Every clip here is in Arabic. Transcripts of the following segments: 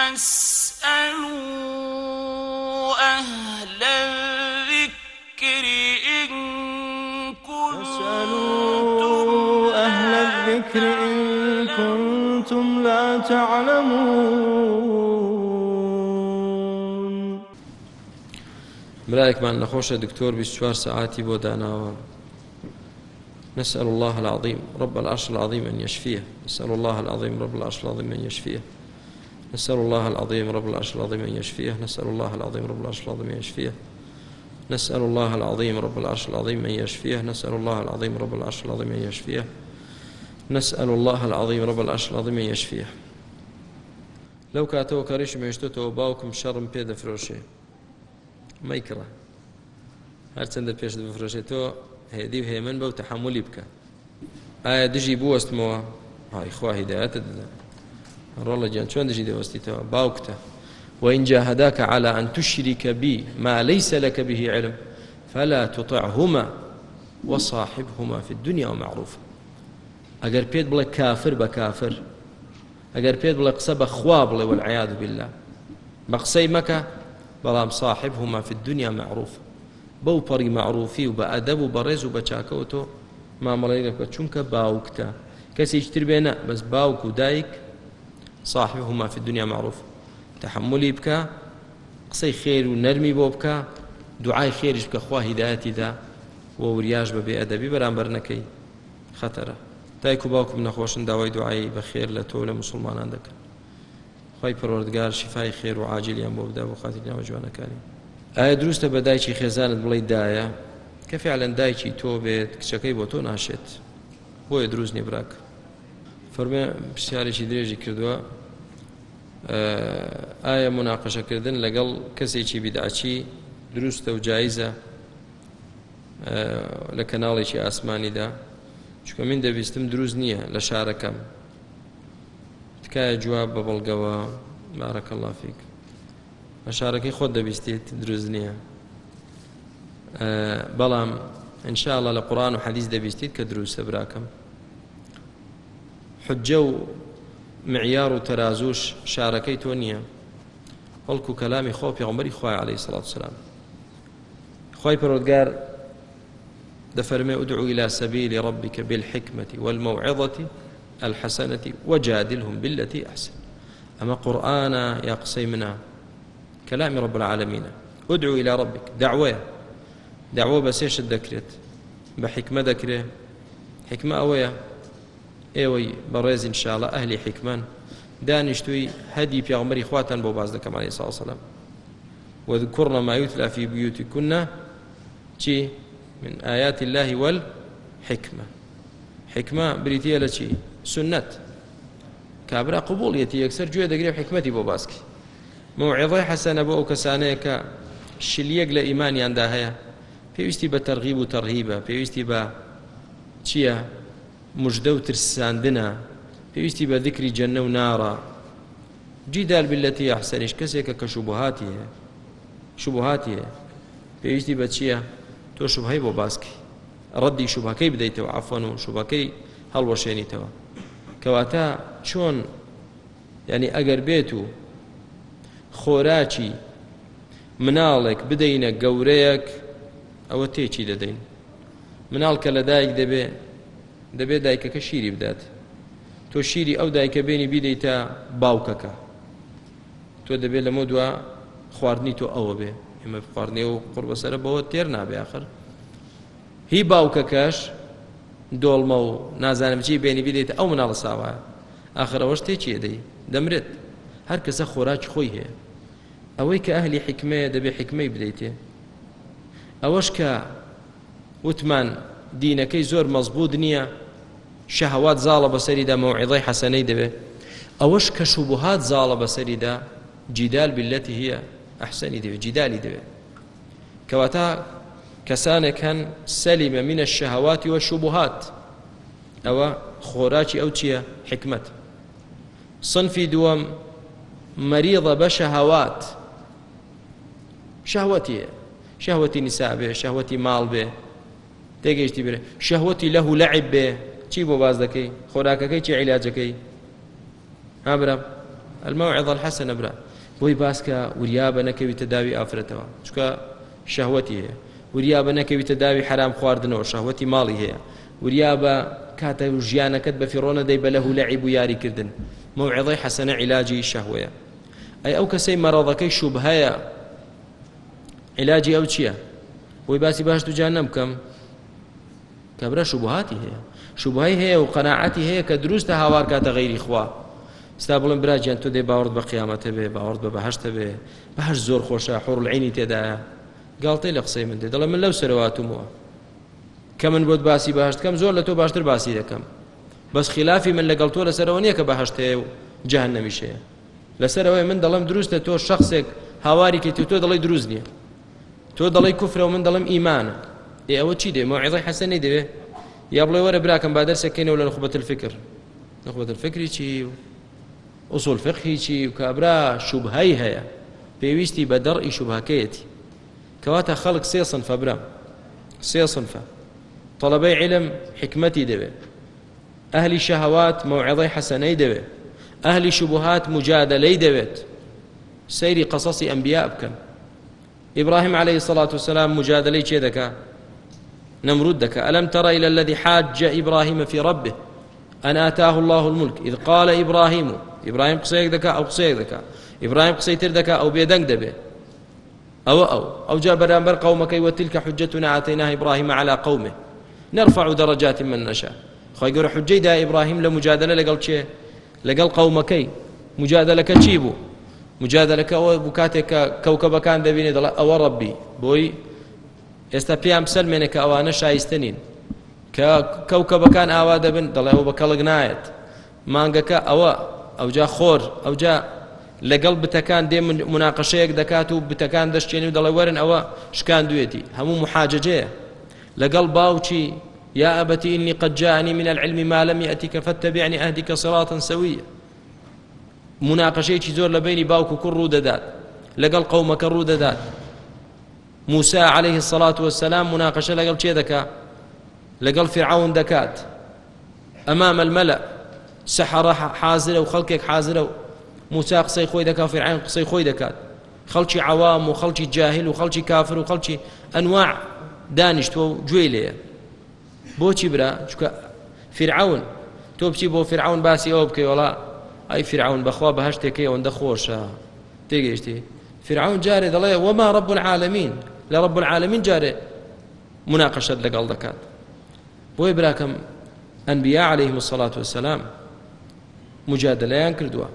فاسألوا أهل الذكر إن كنتم أهل الذكر إن كنتم لا تعلمون. دکتۆر 24 ساعتی بۆ داناوە نسأل الله العظيم رب العرش العظيم أن يشفيه. نسأل الله العظيم رب العرش العظيم أن يشفيه. نسأل الله العظيم رب العرش العظيم أن يشفيه. نسأل الله العظيم رب العرش العظيم أن يشفيه. نسأل الله العظيم رب العرش العظيم أن يشفيه. نسأل الله العظيم رب العرش العظيم أن يشفيه. نسأل الله العظيم رب العرش العظيم أن يشفيه. لو كاتەوە کەڕیش مێشتێتەوە باوکم شەڕم پێ دەفرۆشێ مەیکڕە هەرچەندە پێش بفرۆشێتەوە هێدی و هێمن بەو تەحملی بکە ئایا دژی بوەستمەوە های خوا هیدایەتە دەدا ڕۆڵە گیان چۆن دژی دەوەستیتەوە؟ باوکتە وإن جاهداك على أن تشرك بي ما ليس لك به علم فلا تطعهما وصاحبهما في الدنيا معروفا ئەگەر پێت بڵێ کافر بە کافر ئەگەر پێت بڵێ قسە بە والعیاذ بالله. قسەی مەکە بەڵام صاحبهما في الدنيا معروف. بەو پەڕی معروفی و بە ئەدەب و بەڕێز و بە چاکەوە تۆ مامەڵی دەکە چونکە باوکتە صاحبهما في الدنيا معروف. تحملی بکە قسەی خێر و نەرمی بۆ بکە دوعای خێریش بکە خوا هیدایەتی دا و وریاش بە بێ ئەدەبی بەرامبەر نەکەی خەتەرە. دایک و باوکم نەخۆشن داوای دوعایی بە خێر لە تۆ لە مسلمانان دەکەن. خی پەروەردگار شیفای خێر و عاجلیان بۆ بدا بۆ خاتی ناوە جوانەکانی. ئایا دروستە بە دایکی خێزانت بڵێ دایە؟ کە فعلەن دایکی تۆ بێت کچەکەی بۆ تۆ ناشێت. بۆیە دروست نیە براک. فەرمێ پرسیارێکی درێژی کردووە ئایا مناقەشەکردن لەگەڵ کەسێکی بیداچی دروستە و جایزە لە کەناڵێکی ئاسمانیدا؟ چکە من دەویستم دروست نییە لە شارەکەم. تکایە جواب بە بەڵگەوە. بارەکە لافیک بە شارەکەی خۆت دەبیستیت دروست نییە. بەڵام انشاءله لە قڕان و حەدیث دەبیستیت کە دروستە براکەم. حجە و معیار و تەرازوش شارەکەی تۆ نییە هەڵکو کەلامی خۆ پێغمبەری خوای عليه سڵات سلام خی أدعو إلى سبيل ربك بالحكمة والموعظة الحسنة وجادلهم بالتي أحسن. أما قرآن يا قصي منا كلام رب العالمين. أدعو إلى ربك. دعوة دعوة بس إيش ذكرت بحكمة ذكرة حكمة أويا أهلي حكمان دانشتوي هدي في غمري إخواتا بو باز عليه الصلاة والسلام واذكرنا ما يتلى في بيوتكن شي من آيات الله والحكمة حكمة بريتية لشي سنة كابرا قبوليتي يكسر جوية دقريب حكمتي بو موعظة حسنة بو كسانيك شليق لإيماني عندها پێویستی بە تەرغیب و تەڕهیبە پێویستی بە مژدە و ترساندنە. پێویستی بە ذکری جەنە و ناڕە جیدال بلەتی ئەحسەنیش کەسێکە کە شوبهاتی هەیە شوبهاتی هەیە پێویستی بە چییە؟ تۆ شوبهەی بۆ باسکی ڕەدی شوبەکەی بدەیتەوە عفۆن و شوبەکەی هەڵوەشێنیتەوە کەواتە چۆن؟ ینی ئەگەر بێت و خۆراکی مناڵێک بدەینە گەورەیەک ئەوە تێکی دەدەین. مناڵ کە لە دایک دەبێ دەبێت دایکەکە شیری بدات. تۆ شیری ئەو دایکە بینی بیدەیتە باوکەکە. تۆ دەبێت لەمە دووە خواردنی تۆ ئەوە بێ. ئێمە خواردنێ و قڕبەسەرە بەوە تێر نابێ آخر. هی باوکەکەش دۆڵمە و نازانم چی بینی بیدەیت ئەو مناڵە ساوایە آخر ئەوەش تێکی دەی؟ دەمرێت. هەر کەسە خۆراک خۆی هەیە. ئەوەی کە ئەهلی حکمەیە دەبێ حکمەی بدەیتێ. ئەوەش کە وتمان دینەکەی زۆر مەزبوط نییە. شەهوات زاڵە بەسەریدا مەوعظەی حەسەنەی دەبێ ئەوەش کە شوبهات زاڵە بەسەریدا جیدال بالەتی هەیە ئەحسەنی دەوێت جیدالی دەوێت کەواتە کەسانێک هەن سەلیمە منە شەهواتی وە شوبهات ئەوە خۆراکی ئەو چییە حکمت صنفی دووەم مەریضە بە شەهوات شەهوەتیە شەهوەتی نیسا بێ شەهوەتی ماڵ بێ تێگەیشتی برێ شەهوەتی لەه لەعب بێ چی بۆ باز دەکەی؟ خۆراکەکەی چی عیلاجەکەی؟ ها برام الموعظة الحسنة برا. بۆی باسکە وریابە نەکەویتە داوی ئافرەتەوە. چکە شەهوەتی هەیە. وریابە نەکەویتە داوی حرام خواردنەوە شەهوەتی ماڵی هەیە. وریابە کاتە ژیانەکەت بە فیڕۆنە دەی بە لە هولەعیب و یاریکردن. موعظەی حەسەنە عیلاجی شەهوەیە. ئەی ئەو کەسەی مەڕەڵەکەی شوب هەیە عیلاجی ئەو چییە؟ بۆی باسی باش دوجان نەمکەم کەبرە شوبهاتی هەیە. شوبهای هەیە و قەناعەتی هەیە کە دروستە هاوار کاتە غیری خوا. ستا بڵم براجیان تۆ دێ باوەڕ بە قیامەتە بێ باوەڕ بە بەهشتە بێ. بەهش زۆر خۆشە حڕڵعینی تێدایە. گاڵتەی لە قسەی من دێ دەڵێ من لەو سەرەواتمەوە کە من بۆت باسی بەهشتکەم زۆر لە تۆ باشتر باسی دەکەم. بەس خلافی من لەگەڵ تۆ لەسەرەوە نییە کە بەهشتەیە و جهان نەمیشەیە. لەسەرەوەی من دەڵم دروستە تۆ شخصێک هاواری کە تۆ دەڵی دروست نییە. تۆ دەڵی کوفرە و من دەڵم ئیمانە. ئێ ئەوە چی دێ مەوعظی حەسەنی دەوێ یا بڵێ وەرە براکەم با دەرسەکەینەوە لە نخبەت الفکر نخبەت الفکری چی أصول فقهي چی و کابرا شوبهەی هەیە پێویستی بە دەڕئی شوبهەکەیەتی کەواتە خەڵک سێ سنفە برا. سێ سنفە طلبەی علم حکمەتی دەوێت ئەهلی شەهوات موعظەی حەسەنەی دەوێت ئەهلی شبهات مجادلەی دەوێت سەیری قەسەسی ئەنبیا بکەن إبراهيم عليه الصلاة والسلام مجادلة چێ دەکا ألم ترى إلى الذي حاج إبراهيم في ربه؟ أن آتاه الله الملك. إذ قال إبراهيم إبراهيم قسەیەک دەکا أو قسەیەک دەکا إبراهيم قسەی تر دەکا ئەو بێدەنگ أو أو أو جاء بەرامبەر قومەکەی وتلك حجتنا آتيناها إبراهيم على قومه. نرفع درجات من نشاء. خۆی گەورە حجەی دا ئیبراهیم لە مجادلە لەگەڵ چێ لەگەڵ قومەکەی مجادلەکە چی بوو مجادلەکە ئەوە بوو کاتێک کە ئێستا پێیان سەلمێنە کە ئەوانە شایستنین. کە کەوکەبەکان ئاوا دەبن دەڵێ ئەوە بە کەڵک نایەت. مانگەکە ئەوە ئەوجا خۆر ئەوجا لەگەڵ بتەکان دێ مناقەشەیەک دەکات و بتەکان دەشتێنی و دەڵێ وەرن ئەوە شکان دوێتی. هەموو محاججەیە لەگەڵ باوچی يا أبت إني قد جاءني من العلم ما لم يأتك فاتبعني أهدك صراطا سويا مناقشەیەکی زۆر لە بینی باوک و کوڕ ڕوو دەدات. لەگەڵ قەومەکە دەدات. موسى عليه الصلاة والسلام مناقشة لقل چێ دەکا لەگەڵ فرعون دەکات أمام الملأ سحرة حازرة وخلقك حازرة موسى قسەی خۆی دەکا فرعون قسەی خۆی دەکات خەڵکی عوام و خەڵکی جاهل و خەڵکی کافر و خەڵکی ئەنواع دانیشتوە و گوێ لێە برا چکە فرعون. تۆ بچی بۆ فرعون باسی ئەوە بکەی ئەی فرعون بەخوا بە هەشتێکی خۆشە تێگەیشتی فرعون جارێ دەڵێ وەما رب العالمین لە رب العالمین جارێ مناقشت لەگەڵ دەکات بۆی ئەنبیا عليهم الصلاة والسلام مجادلەیان کردووە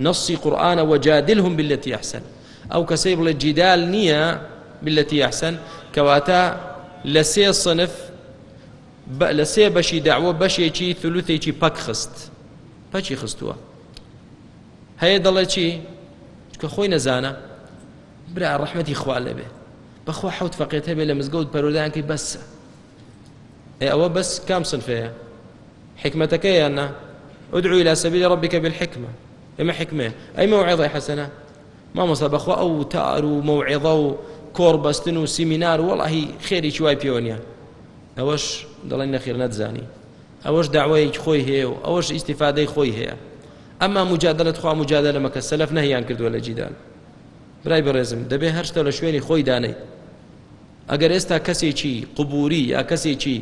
نصی قورآانە وەجادلهم بالتي أحسن. کەسەی بڵێ جیدال نییە بالتي أحسن. کەواتە لە سێ صنف لە سێ بەشی داوە بەشێکی ثلوثێکی پەک خست. پەچی خستووە هەیە دەڵێ چی کە خۆی نەزانە برا ڕحمەتی لەبێ بەخوا حوت فەقێت هەبێ لە مزگەوت پەرودانکەی بەسە ئەوە بەس کام سنفەیە حکمەتەکەیاننا أدعو إلى سبيل ربك بالحكمة. إما حكمة؟ أي موعظة حسنة؟ ما مصاب أخوة أو تأر وموعظة وكوربستن وسيمينار. والله خيري شوي بيونيا. أوش نەخیر نەتزانی ئەوەش داوایەکی خۆی هەیە و ئەوەش ئیسیفادەی خۆی هەیە ئەمما مجادلت خوا مجادلە مەکە سەلف نەهیان کردووە لە جیدال برای بەڕێزم دەبێ هەرشتە لە شوێنی خۆی دانەی ئەگەر ئێستا کەسێکی قوبوری یا کەسێکی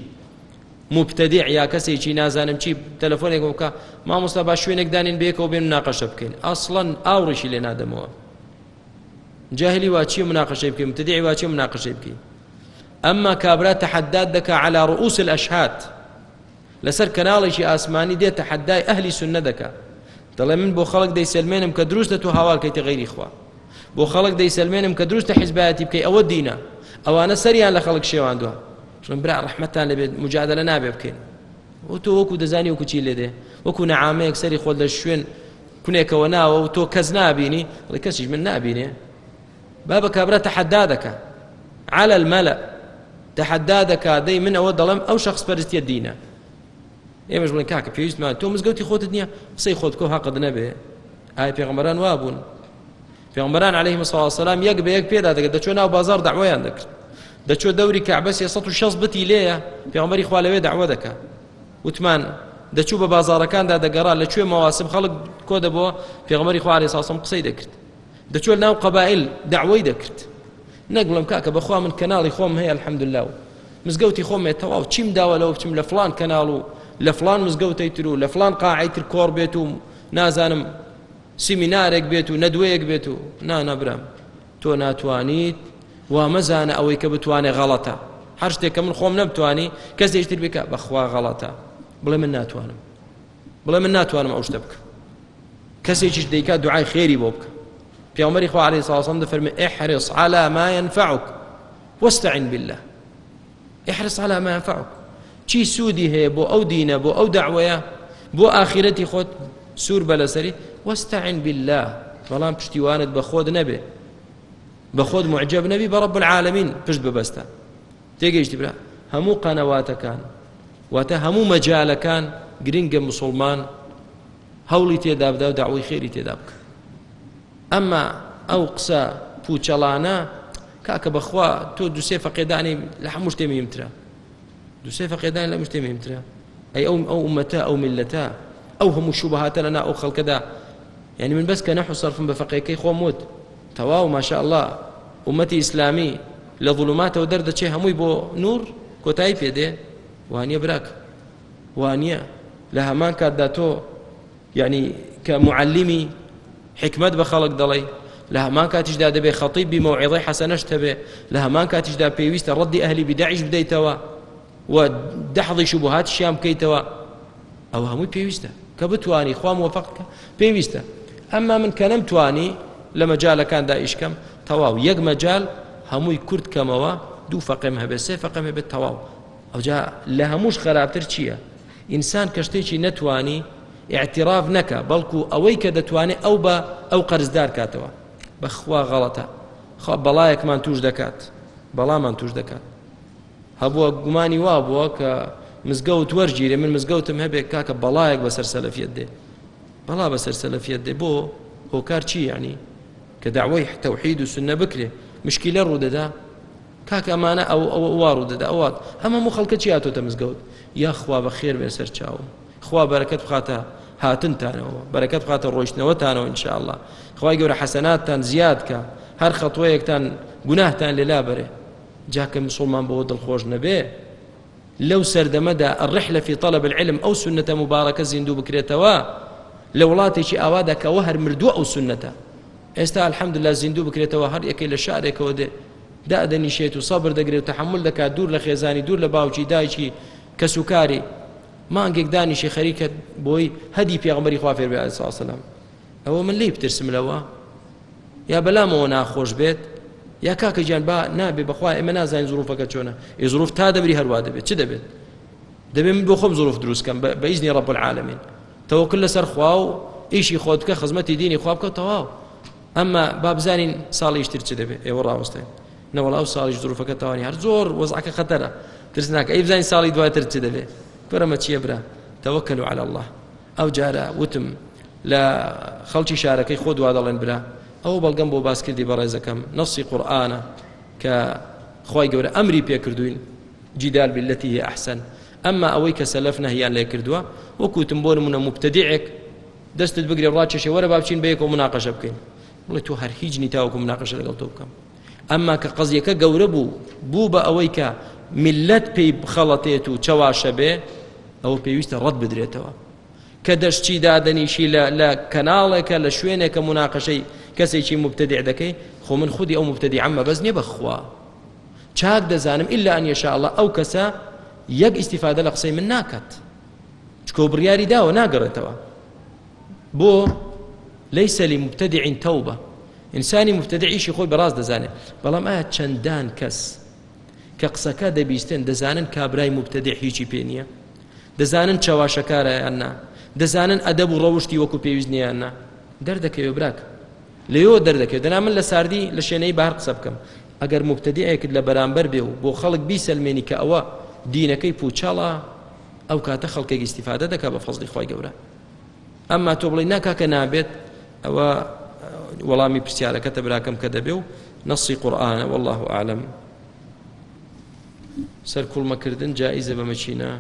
مبتدیع یا کەسێکی نازانم چی تەلەفۆنێک بکە مامۆستا با شوێنێک دانین بێکەوە بێن ناقەشە بکەین ئەسڵەن ئاوڕیشی لێ نادەمەوە جاهلی وا چی مناقەشەی بکەین مبتدیع وا چی مناقەشەی بکەین ئەمما کابرا تحداد دەکا على رؤوس الأشهاد. لەسەر کەناڵێکی ئاسمانی دێت تحدای ئەهلی سنە دەکا دەڵێ من بۆ خەڵک دەیسلمێنم کە دروستە تو هاواڵکەیتە غیری خوا. بۆ خەڵک دەیسلمێنم کە دروستە حیزبایەتی بکەی ئەوە دینە ئەوانە سەریان لە خەڵک شێواندووە چون برا ڕحمەتان لەبێت مجادلە نابێ بکەین و تۆ وەکو دەزانی وەکو چی لێ دێ وەکو نەعامەیەک سەری خۆت لە شوێن کونێکەوە ناوە و تۆ کەس نابینی ڕێ کەسیش من نابینێ با بە کابرا تەحەدا دەکە على الملأ. تەحەدا دەکا دەی من ئەوە دەڵم ئەو شخص پەرستیە دینە ئێمەش بڵێن کاکە پێویستمان تۆ مزگەوتی خۆتت نییە قسەی خۆت کۆ هاقد نەبێ ئایا پێغمبەران وابوون پێغمبەران عليه مساڵ سلام یەک بە یەک پێدا دەکرد دەچۆ ناو بازار داوایان دەکرد دەچۆ دەوری کەعبەس 160 بتی لێیە؟ پێغمبەری خوا لەوێ داوا دەکا. وتمان دەچوو بە بازارەکاندا دەگەڕا لەکوێ مەواسب خەڵک کۆ دەبەوە پێغمەری خوارێ ساسم قسەی دەکرد. دەچوە ناو قەبائل داوای دەکرد. نەک بڵم کاکە بەخوا من کەناڵی خۆم هەیە الحەمدلله و مزگەوتی خۆمێ تەواو چیم داوە لەوە بچم؟ لە فلان کەناڵ و لە فلان مزگەوتەی تر و لە فلان قاعی تر کۆڕ بێت و نازانم سیمینارێک بێت و نەدوەیەک بێت و نانەبرام تۆ ناتوانیت وا مەزانە ئەوەی کە بتوانێ غەڵەتە. هەر شتێکە من خۆم بکە بەخوا غەڵەتە. بڵێ من ناتوانم. بڵێ من ناتوانم ئەو شتە بکە. کەسێکیش دەیکا دوعای خێری بۆ بکە. پیامبەری خوا عليه والسلام دەفەرمێ احرص على ما ينفعك واستعن بالله. احرص على ما ينفعك. چی سوودی هەیە؟ بۆ ئەو دینە بۆ ئەو داوەیە بۆ ئاخرەتی خۆت سوور بە لەسەری وەستعین بالله. بەڵام پشتیوانت بە خۆت نەبێ. خۆت معجب نەبی بە ڕب العالمین پشت ببەستە تێگەیشتی برا هەموو قەنەواتەکان واتە هەموو مەجالەکان گرنگە مسلمان. هەوڵی تێدا بدا و داوای خێری تێدا بکە ئەمما ئەو قسە پوچەڵانە کاکە بەخوا تۆ دوسێ فەقێدانی لە هەموو شتێ میمترە دوسێ فەقێدان لە مشتێ میمترە ئەی ئەو ئەو ئومەتە ئەو ملەتە ئەو هەموو شوبهاتە لەنا ئەو خەڵکەدا يعني من بس کە نەحو سەرفم بە فەقێکەی خۆم وت تەواو ماشاء الله. ئومەتی ئیسلامی لە ظلماتەوە دەردەچێ هەمووی بۆ نور کۆتایی پێدێ وانە براک. وانە لە هەمان کاتدا تۆ یعنی کە معلمی حکمت بە خەڵک دەڵێ لە هەمان کاتیشدا دەبێ خەڵی بی مەوعظی حەسەنەش هەبێ لە هەمان کاتیشدا پێویستە ڕەدی ئەهلی بداعیش بدەیتەوە و دەحڵی شوبهات شیام بکەیتەوە ئەو هەمووی پێویستە کە بتوانی خوا موفقکە پێویستە ئەمما من کە نەمتوانی لە مەجالەکاندا ئیشکەم تەواو. یەک مەجال هەمووی کورد کەمەوە دوو فەقم هەبێت سێ فەقم هەبێت تەواو. ئەوجا لە هەمووش خراپتر چییە؟ ئینسان کە شتێکی نەتوانی اعتراف نەکە بەڵکو ئەوەی کە دەتوانێت ئەو بە ئەو قەرزدار کاتەوە. بەخوا غەڵەتە. خوا بەڵایەکمان توش دەکات. بەڵامان توش دەکات. هەبووە گومانی وا بووە کە مزگەوت وەرگیرێ من مزگەوتم هەبێت کاکە بەڵایەک بەسەر سەلەفیت دێ. بەڵا بەسەر سەلەفیت دێ بۆ هۆکار چی ینی کە داوای تەوحید و سنە بکرێ مشکیلە ڕوودەدا کاکە ئەمانە ئەو ئەوە وا ڕوودەدا ئەوات هەمە خەڵکە چی هاتۆتە مزگەوت یا خوا بە خێر بێ سەر چاوم خوا بەرەکەت بخاتە هاتنتانەوە بەرەکەت بخاتە ڕۆیشتنەوەتانەوە انشاءله خی گەورە حەسەناتتان زیاد کە هەر خەتوەیەکتان گوناهتان لێلا بەرێ جاکە مسلمان بەوە دڵخۆش نەبێ لەو سەردەمەدا الرحلة في طلب العلم ئەو سنەتە مبارەکە زیندوو بکرێتەوە لە وڵاتێکی ئاوادا کەەوە هەر مردووە ئەو سنەتە ئێستا الحەمدلله زیندوو بکرێتەوە هەر یەکەی لە شارێکەوە دێ دادەنیشێت و سەبر دەگرێت و تحمل دەکات دوور لە خێزانی دوور لە باوکی دایکی کە سوکاری مانگێک دانیشی خەریکە بۆی هەدی پێغمەری فێر بێ ساسەلام ئەوە من لی بترسم لەوە یا بەلامەوە ناخۆش بێت یا کاکە گیان با نابێ بەخوا ئێمە نازانین زروفەکە چۆنە ئی زروف تا دەبری هەروە دەبێت چ دەبێت دەبێت من بۆ خۆم زروف دروستکەم بە ئیزنی ڕب العالمین تەوەکل لەسەر خوا و ئیشی بکە خزمەتی دینی ئەمما با بزانین ساڵیشتر چ دەبێت ئێوە ڕاوەستین نەوەڵاو ساڵیش زروفەکە تاوانی هەر زۆر وەزعکە خەتەرە ترسناکە ئەی بزانین ساڵی دواتر چ دەبێت پرەمە چیە برا تەوەکەلو على الله. ئەو جارە وتم. لە خەڵکی شارەکەی خۆ دوا دەڵێن برا ئەو بەڵگەم بۆ باسکردی بەڕێزەکەم نەسی قورآانە کە خی گەورە ئەمری پێکردوین جیدال بالەتی هی ئەحسن ئەمما ئەوەی کە سەلف نەهیان لێ کردووە وەکوتم بۆ منە مبتدیعێک دەستت بگرێ ڕاکێشێ وەرە بابچین بەیەک و مناقەشە بکەین بڵێ تۆ هەر هیچ نیتاوەکو مناقەشە لەگەڵ تۆ بکەم. ئەمما کە قەزیەکە گەورە بوو بوو بە ئەوەی کە ملت پێی بخەڵەتێت و چەواشە بێ ئەوە پێویستە ڕەت بدرێتەوە. کە دەشتی دادەنیشی لە کەناڵێکە لە شوێنێکە مناقەشەی کەسێکی مبتدیع دەکەی خۆ من خودی ئەو مبتدی عمە بەس نیە بەخوا. چاک دەزانم إلا أن يشاء الله ئەو کەسە یەک ئیسیفادە لە قسەی من ناکات. چکۆ بڕیاری داوە ناگەڕێتەوە. بۆ ليس لمبتدع توبة. ئینسانی مبتدعیشی خۆی بەڕاست دەزانێت بەڵام ئایا چەندان کەس کە قسەکە دەبیستێن دەزانن کابرای مبتدع هیچی پێ نییە دەزانن چاواشەکارە یاننا دەزانن ئەدەب و ڕەوشی وەکو پێویست نییاننا دەردەکەوێ براک لەیەوە دەردەکەوێت دەنا من لە ساردی لە شوێنەی بار قسە بکەم ئەگەر مبتدیەکت لە بەرامبەر بێ و بۆ خەڵک بیسەلمێنی کە ئەوە دینەکەی پوچاڵە ئەو کاتە خەڵکێک استیفادە دەکات بە فەزلی خۆی گەورە ئەمما تۆ بڵی ناکاکە نابێت ئەوە وەڵامی پرسیارەکەتە براکەم کە دەبێ و نەسی قورآانە والله عالم سەر کوڵمەکردن جاییزە بەمەچینە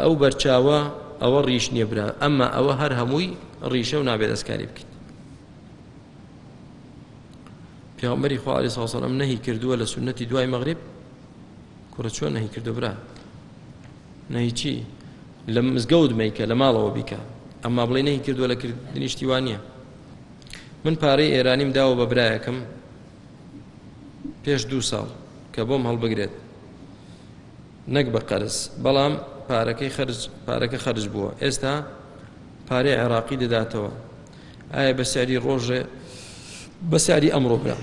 ئەو بەرچاوە ئەوە ڕیش نییە برا. ئەمما ئەوە هەر هەمووی ڕیشە و نابێت دەستکاری بکەیت. پیامبەری خوالی ساسەڵم نەهی کردووە لە سنەتی دوای مەغرب. کوڕە چۆن نەهی کردو برا؟ نەهی چی؟ لە مزگەوت میکە لە ماڵەوە بیکە. ئەمما بڵێ نەهی کردووە لە کردنی شتیوانە من پارەی ئێرانیم داوە بە برایەکەم پێش دوو ساڵ کە بۆم هەڵبگرێت. نەک بە قەرز. بەڵام پارەکەی پارەکە خرج بووە. ئێستا پارەی عێراقی دەداتەوە. ئایا بە سیاری ڕۆژێ بە سیاری ئەمڕۆ برا.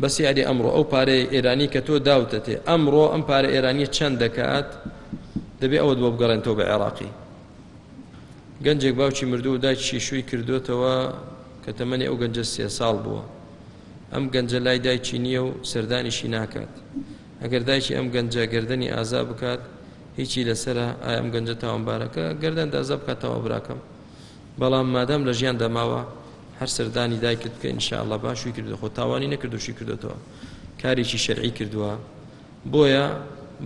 بە سیاری ئەمڕۆ. ئەو پارەی ئێرانی کە تۆ داوتە تێ ئەمڕۆ ئەم پارە ئێرانی چەند دەکات دەبێت ئەوە بۆ بگەڕێنەوە بە عێراقی. گەنجێک باوکی مردو و دایکی شووی کردوێتەوە کە تەمەنی ئەو گەنجە سێ ساڵ بووە. ئەم گەنجە لای دایکی نییە و سەردانیشی ناکات. ئەگەر دایکی ئەم گەنجە گردنی ئازا بکات هیچی ئایا ئەم گەنجە تاوانبارەکە گردن دازە بکاتەوە براکەم. بەڵام مادەم لە ژیان دەماوە هەر سەردانی دایکت بکە ئینشاءله باشوی کردو خۆ تاوانی نەکردوشی کردوەوە کارێکی شەرعی کردووە. بۆیە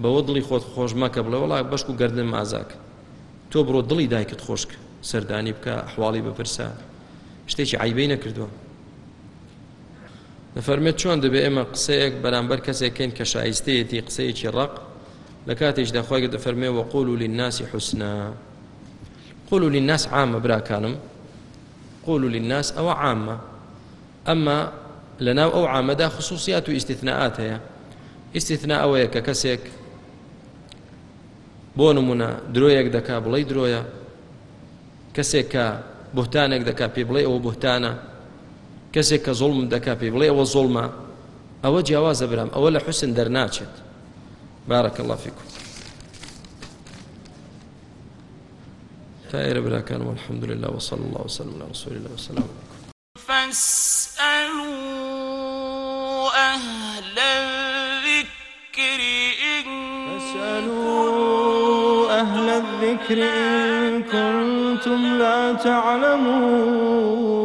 بەوە دڵی خۆت خۆش مەکە بڵێ وڵای بەشک و گردن مازاک تۆ بڕۆ دڵی دایکت خۆشک. سەردانی بکە حواڵی بپرسە. شتێکی عیبەی نەکردووە. دەفەرمێت چۆن دەبێ ئێمە قسەیەک بەرامبەر کەسێکین کە شایستەیەتی قسەیەکی ڕق لە کاتێک دەخوای دەفەرمێ وەقول و للناسی حوسنا قول و للناس عامە براکانم. قول و للناس ئەوە عامە. ئەمما لەناو ئەو عامەدا خصوصیات و ئیسیتنەعات هەیە. ئیسیتنا ئەوەیە کە کەسێک بۆ نمونە درۆیەک دەکا بڵی درۆیە. کەسێک کە بهتانێک دەکا پێ بڵێ ئەوە بهتانە کەسێک کە زۆڵم دەکا پێ بڵێ ئەوە زۆڵمە ئەوە جیاوازە برام ئەوە لە حوسن دەرناچێت بارك الله فيكم. تائر براكان والحمد لله وصلى الله وسلم على رسول الله والسلام عليكم. فاسألوا أهل الذكر إن فاسألوا أهل الذكر إن كنتم لا تعلمون.